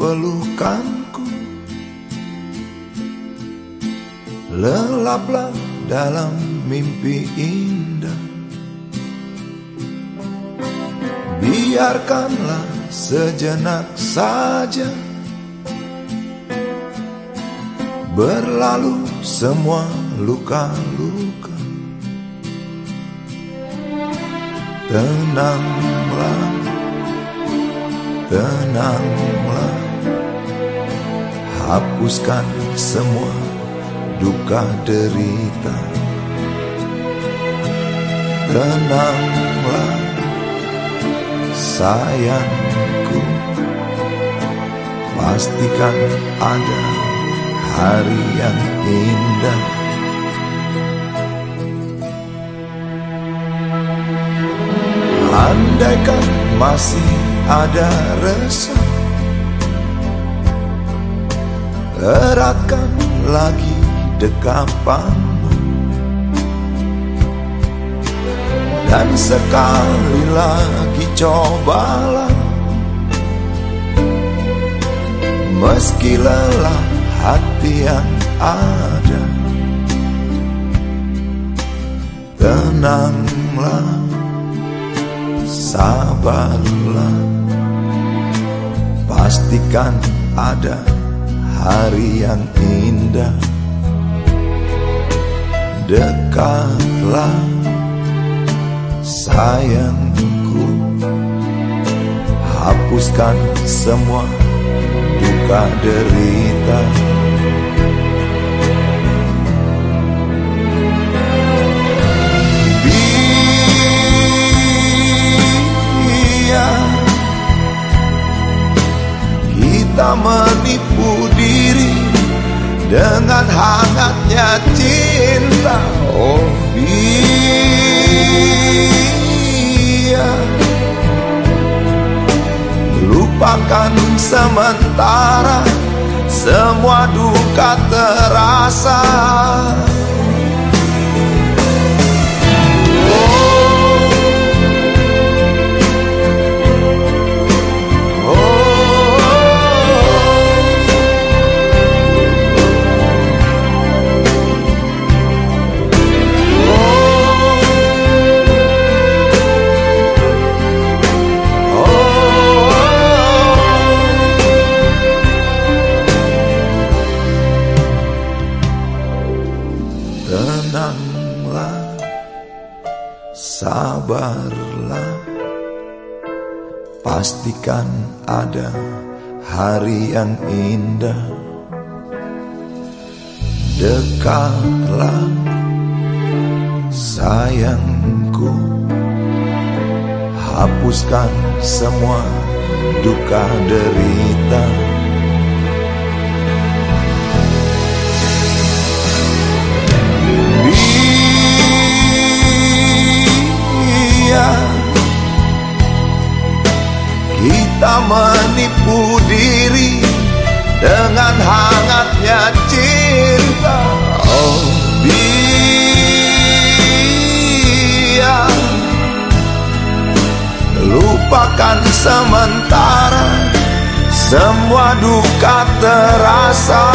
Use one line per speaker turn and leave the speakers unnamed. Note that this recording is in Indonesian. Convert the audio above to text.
pelukanku. Lelaplah dalam mimpi indah. Biarkanlah sejenak saja. Berlalu semua luka-luka. Tenanglah, tenanglah Hapuskan semua duka derita. Tenanglah sayangku Pastikan ada hari yang indah. Andaikan masih ada resah. Eratkan lagi dekapanmu Dan sekali lagi cobalah. Meski lelah hati yang ada Tenanglah Sabarlah. Pastikan ada hari yang indah. Dekatlah sayangku. Hapuskan semua duka derita dengan hangatnya cinta Oh biar Lupakan sementara Semua duka terasa Tenanglah, sabarlah. Pastikan ada hari yang indah. Dekatlah, sayangku. Hapuskan semua duka derita kita menipu diri dengan hangatnya cinta. Oh biar lupakan sementara semua duka terasa